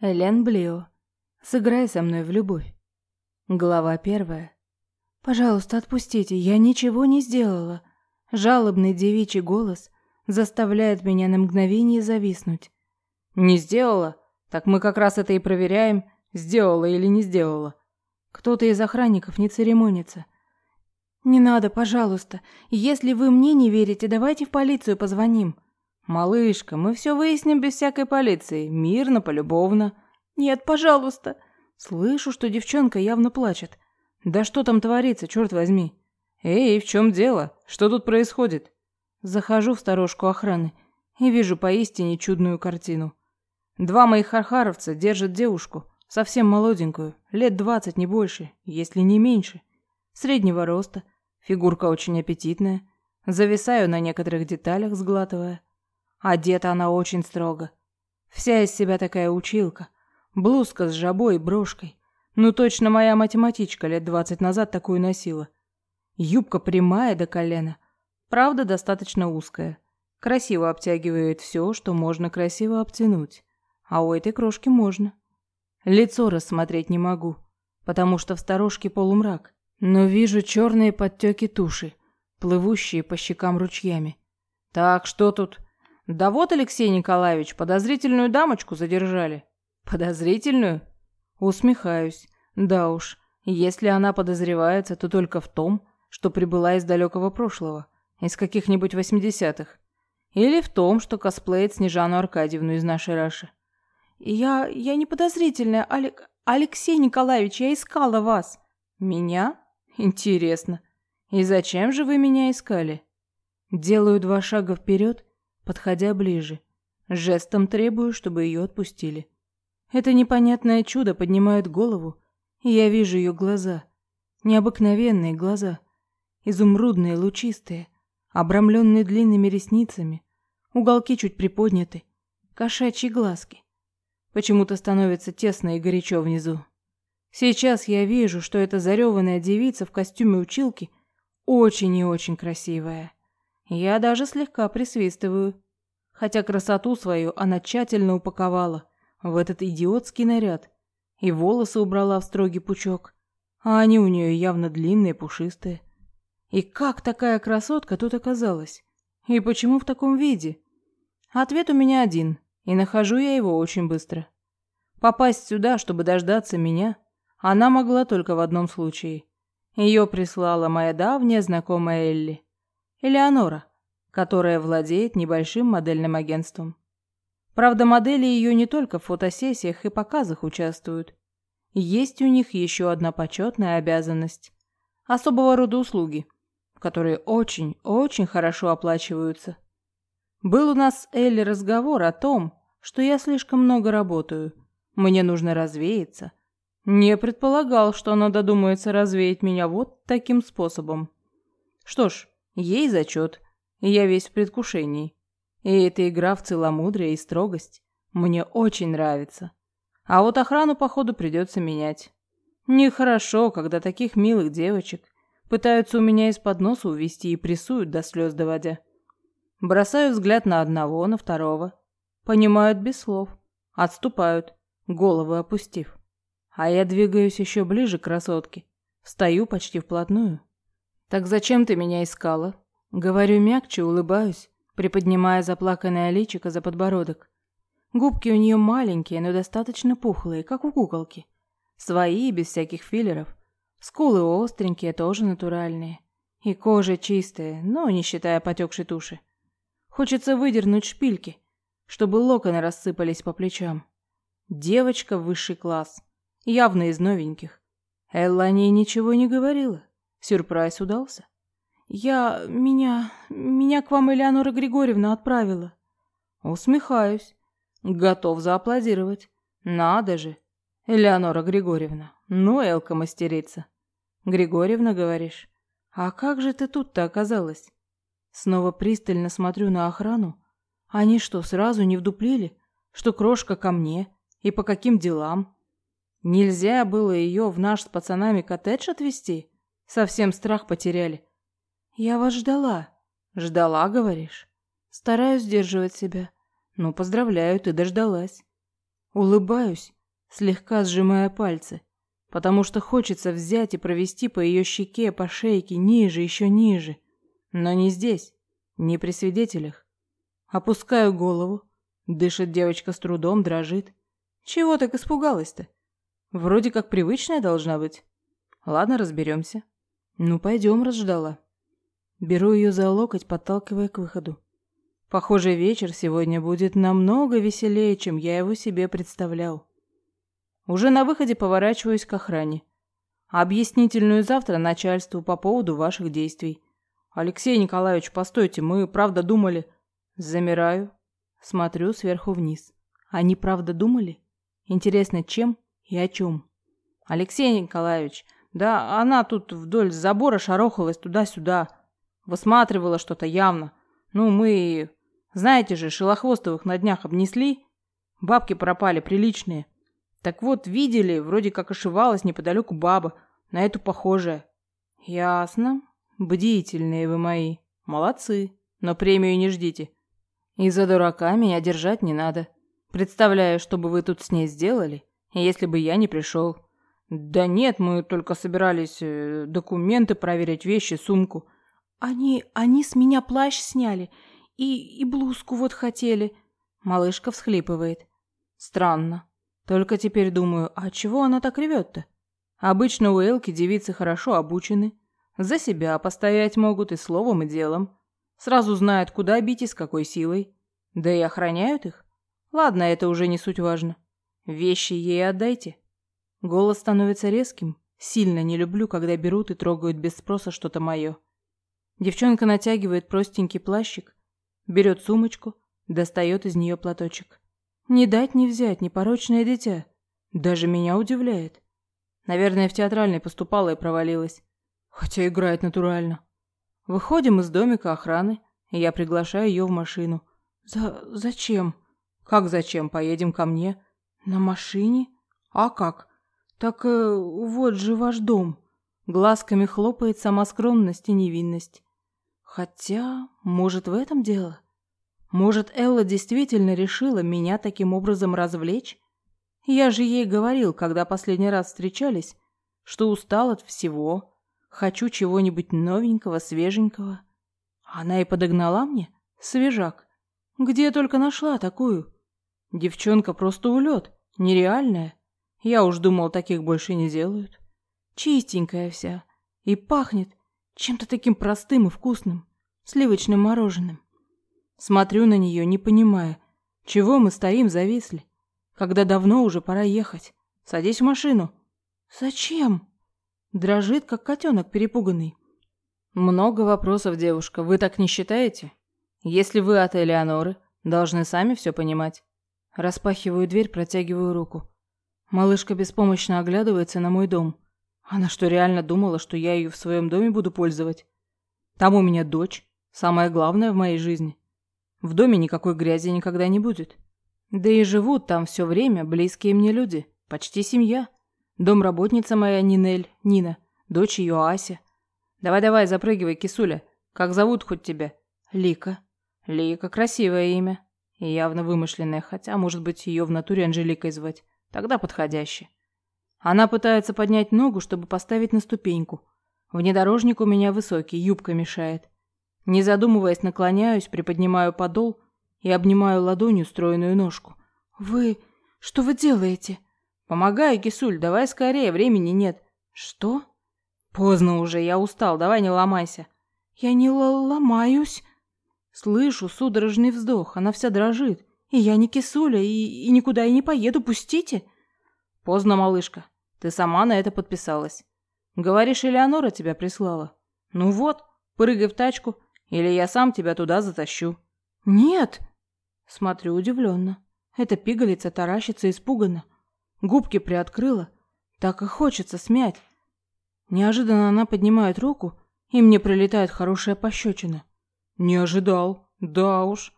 Элен Блио. Сыграй со мной в любовь. Глава первая. Пожалуйста, отпустите, я ничего не сделала. Жалобный девичий голос заставляет меня на мгновение зависнуть. Не сделала? Так мы как раз это и проверяем, сделала или не сделала. Кто-то из охранников не церемонится. Не надо, пожалуйста. Если вы мне не верите, давайте в полицию позвоним. «Малышка, мы все выясним без всякой полиции, мирно, полюбовно». «Нет, пожалуйста». Слышу, что девчонка явно плачет. «Да что там творится, черт возьми?» «Эй, в чем дело? Что тут происходит?» Захожу в сторожку охраны и вижу поистине чудную картину. Два моих архаровца держат девушку, совсем молоденькую, лет двадцать, не больше, если не меньше. Среднего роста, фигурка очень аппетитная. Зависаю на некоторых деталях, сглатывая. Одета она очень строго. Вся из себя такая училка. Блузка с жабой и брошкой. Ну точно моя математичка лет двадцать назад такую носила. Юбка прямая до колена. Правда, достаточно узкая. Красиво обтягивает все, что можно красиво обтянуть. А у этой крошки можно. Лицо рассмотреть не могу, потому что в сторожке полумрак. Но вижу черные подтеки туши, плывущие по щекам ручьями. Так, что тут? Да вот, Алексей Николаевич, подозрительную дамочку задержали. Подозрительную? Усмехаюсь. Да уж, если она подозревается, то только в том, что прибыла из далекого прошлого, из каких-нибудь восьмидесятых. Или в том, что косплеит Снежану Аркадьевну из нашей Раши. Я... я не подозрительная, Алек... Алексей Николаевич, я искала вас. Меня? Интересно. И зачем же вы меня искали? Делаю два шага вперед подходя ближе. Жестом требую, чтобы ее отпустили. Это непонятное чудо поднимает голову, и я вижу ее глаза. Необыкновенные глаза. Изумрудные, лучистые, обрамленные длинными ресницами. Уголки чуть приподняты. Кошачьи глазки. Почему-то становится тесно и горячо внизу. Сейчас я вижу, что эта зареванная девица в костюме училки очень и очень красивая. Я даже слегка присвистываю. Хотя красоту свою она тщательно упаковала в этот идиотский наряд и волосы убрала в строгий пучок, а они у нее явно длинные, пушистые. И как такая красотка тут оказалась? И почему в таком виде? Ответ у меня один, и нахожу я его очень быстро. Попасть сюда, чтобы дождаться меня, она могла только в одном случае. Ее прислала моя давняя знакомая Элли. Элеонора, которая владеет небольшим модельным агентством. Правда, модели ее не только в фотосессиях и показах участвуют. Есть у них еще одна почетная обязанность – особого рода услуги, которые очень-очень хорошо оплачиваются. Был у нас с Элли разговор о том, что я слишком много работаю, мне нужно развеяться. Не предполагал, что она додумается развеять меня вот таким способом. Что ж, Ей зачет, я весь в предвкушении. И эта игра в целомудрие и строгость мне очень нравится. А вот охрану, походу, придется менять. Нехорошо, когда таких милых девочек пытаются у меня из-под носа увести и прессуют до слез доводя. Бросаю взгляд на одного, на второго. Понимают без слов. Отступают, головы опустив. А я двигаюсь еще ближе к красотке. Встаю почти вплотную. «Так зачем ты меня искала?» Говорю мягче, улыбаюсь, приподнимая заплаканное личико за подбородок. Губки у нее маленькие, но достаточно пухлые, как у куколки. Свои, без всяких филлеров. Скулы остренькие, тоже натуральные. И кожа чистая, но не считая потекшей туши. Хочется выдернуть шпильки, чтобы локоны рассыпались по плечам. Девочка высший класс, явно из новеньких. Элла о ней ничего не говорила. Сюрприз удался. Я... меня... меня к вам Элеонора Григорьевна отправила. Усмехаюсь. Готов зааплодировать. Надо же. Элеонора Григорьевна. Ну, Элка мастерица. Григорьевна, говоришь? А как же ты тут-то оказалась? Снова пристально смотрю на охрану. Они что, сразу не вдуплили, что крошка ко мне и по каким делам? Нельзя было ее в наш с пацанами коттедж отвезти? Совсем страх потеряли. Я вас ждала. Ждала, говоришь? Стараюсь сдерживать себя. Ну, поздравляю, ты дождалась. Улыбаюсь, слегка сжимая пальцы, потому что хочется взять и провести по ее щеке, по шейке, ниже, еще ниже. Но не здесь, не при свидетелях. Опускаю голову. Дышит девочка с трудом, дрожит. Чего так испугалась-то? Вроде как привычная должна быть. Ладно, разберемся. Ну, пойдем, разждала. Беру ее за локоть, подталкивая к выходу. Похоже, вечер сегодня будет намного веселее, чем я его себе представлял. Уже на выходе поворачиваюсь к охране. Объяснительную завтра начальству по поводу ваших действий. Алексей Николаевич, постойте, мы правда думали... Замираю, смотрю сверху вниз. Они правда думали? Интересно, чем и о чем? Алексей Николаевич, да она тут вдоль забора шарохалась туда-сюда. Высматривала что-то явно. Ну, мы... Знаете же, Шелохвостовых на днях обнесли. Бабки пропали приличные. Так вот, видели, вроде как ошивалась неподалеку баба, на эту похожая. Ясно. Бдительные вы мои. Молодцы. Но премию не ждите. И за дурака меня держать не надо. Представляю, что бы вы тут с ней сделали, если бы я не пришел. Да нет, мы только собирались э, документы проверить, вещи, сумку. Они, они с меня плащ сняли и, и блузку вот хотели. Малышка всхлипывает. Странно. Только теперь думаю, а чего она так ревет-то? Обычно у Элки девицы хорошо обучены. За себя постоять могут и словом, и делом. Сразу знают, куда бить и с какой силой. Да и охраняют их. Ладно, это уже не суть важно. Вещи ей отдайте. Голос становится резким. Сильно не люблю, когда берут и трогают без спроса что-то мое. Девчонка натягивает простенький плащик, берет сумочку, достает из нее платочек. Не дать не взять, непорочное дитя. Даже меня удивляет. Наверное, в театральной поступала и провалилась. Хотя играет натурально. Выходим из домика охраны, и я приглашаю ее в машину. За... зачем? Как зачем? Поедем ко мне. На машине? А как? Так э, вот же ваш дом. Глазками хлопает сама скромность и невинность. Хотя, может, в этом дело? Может, Элла действительно решила меня таким образом развлечь? Я же ей говорил, когда последний раз встречались, что устал от всего, Хочу чего-нибудь новенького, свеженького. Она и подогнала мне? Свежак. Где только нашла такую? Девчонка просто улет. Нереальная. Я уж думал, таких больше не делают. Чистенькая вся. И пахнет чем-то таким простым и вкусным. Сливочным мороженым. Смотрю на нее, не понимая, чего мы стоим, зависли. Когда давно уже пора ехать. Садись в машину. Зачем? Дрожит, как котенок перепуганный. Много вопросов, девушка, вы так не считаете? Если вы от Элеоноры, должны сами все понимать. Распахиваю дверь, протягиваю руку. Малышка беспомощно оглядывается на мой дом. Она что, реально думала, что я ее в своем доме буду пользовать? Там у меня дочь, самое главное в моей жизни. В доме никакой грязи никогда не будет. Да и живут там все время близкие мне люди, почти семья. Домработница моя Нинель, Нина, дочь ее Ася. Давай-давай, запрыгивай, кисуля. Как зовут хоть тебя? Лика. Лика, красивое имя. И явно вымышленное, хотя, может быть, ее в натуре Анжеликой звать. Тогда подходящее. Она пытается поднять ногу, чтобы поставить на ступеньку. Внедорожник у меня высокий, юбка мешает. Не задумываясь, наклоняюсь, приподнимаю подол и обнимаю ладонью стройную ножку. «Вы... что вы делаете?» «Помогай, Кисуль, давай скорее, времени нет». «Что?» «Поздно уже, я устал, давай не ломайся». «Я не ломаюсь». Слышу судорожный вздох, она вся дрожит. «И я не кисуля, и, и никуда и не поеду, пустите». «Поздно, малышка, ты сама на это подписалась. Говоришь, Элеонора тебя прислала? Ну вот, прыгай в тачку, или я сам тебя туда затащу». «Нет!» Смотрю удивленно. Эта пигалица таращится испуганно. Губки приоткрыла. Так и хочется смять. Неожиданно она поднимает руку, и мне прилетает хорошая пощечина. Не ожидал. Да уж.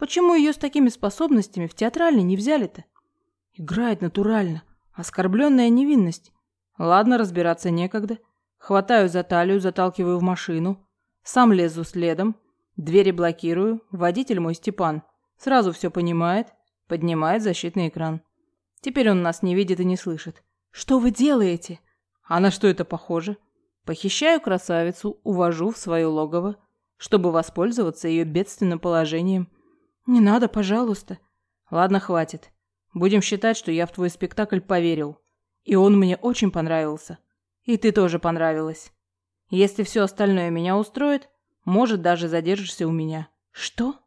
Почему ее с такими способностями в театральной не взяли-то? Играет натурально. Оскорбленная невинность. Ладно, разбираться некогда. Хватаю за талию, заталкиваю в машину. Сам лезу следом. Двери блокирую. Водитель мой Степан. Сразу все понимает. Поднимает защитный экран. Теперь он нас не видит и не слышит. Что вы делаете? А на что это похоже? Похищаю красавицу, увожу в свое логово, чтобы воспользоваться ее бедственным положением. Не надо, пожалуйста. Ладно, хватит. Будем считать, что я в твой спектакль поверил. И он мне очень понравился. И ты тоже понравилась. Если все остальное меня устроит, может, даже задержишься у меня. Что?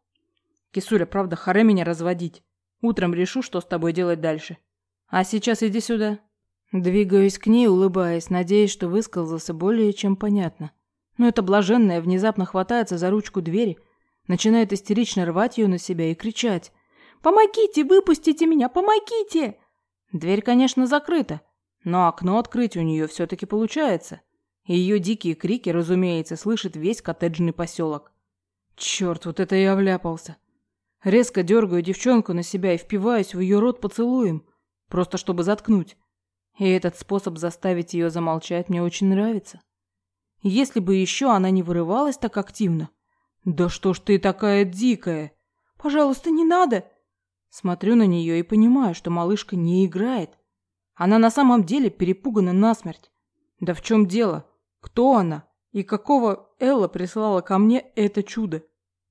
Кисуля, правда, харе меня разводить. Утром решу, что с тобой делать дальше. А сейчас иди сюда. Двигаюсь к ней, улыбаясь, надеясь, что высказался более чем понятно. Но эта блаженная внезапно хватается за ручку двери, начинает истерично рвать ее на себя и кричать. «Помогите! Выпустите меня! Помогите!» Дверь, конечно, закрыта, но окно открыть у нее все-таки получается. Ее дикие крики, разумеется, слышит весь коттеджный поселок. Черт, вот это я вляпался. Резко дергаю девчонку на себя и впиваюсь в ее рот поцелуем, просто чтобы заткнуть. И этот способ заставить ее замолчать мне очень нравится. Если бы еще она не вырывалась так активно. Да что ж ты такая дикая? Пожалуйста, не надо. Смотрю на нее и понимаю, что малышка не играет. Она на самом деле перепугана насмерть. Да в чем дело? Кто она? И какого Элла прислала ко мне это чудо?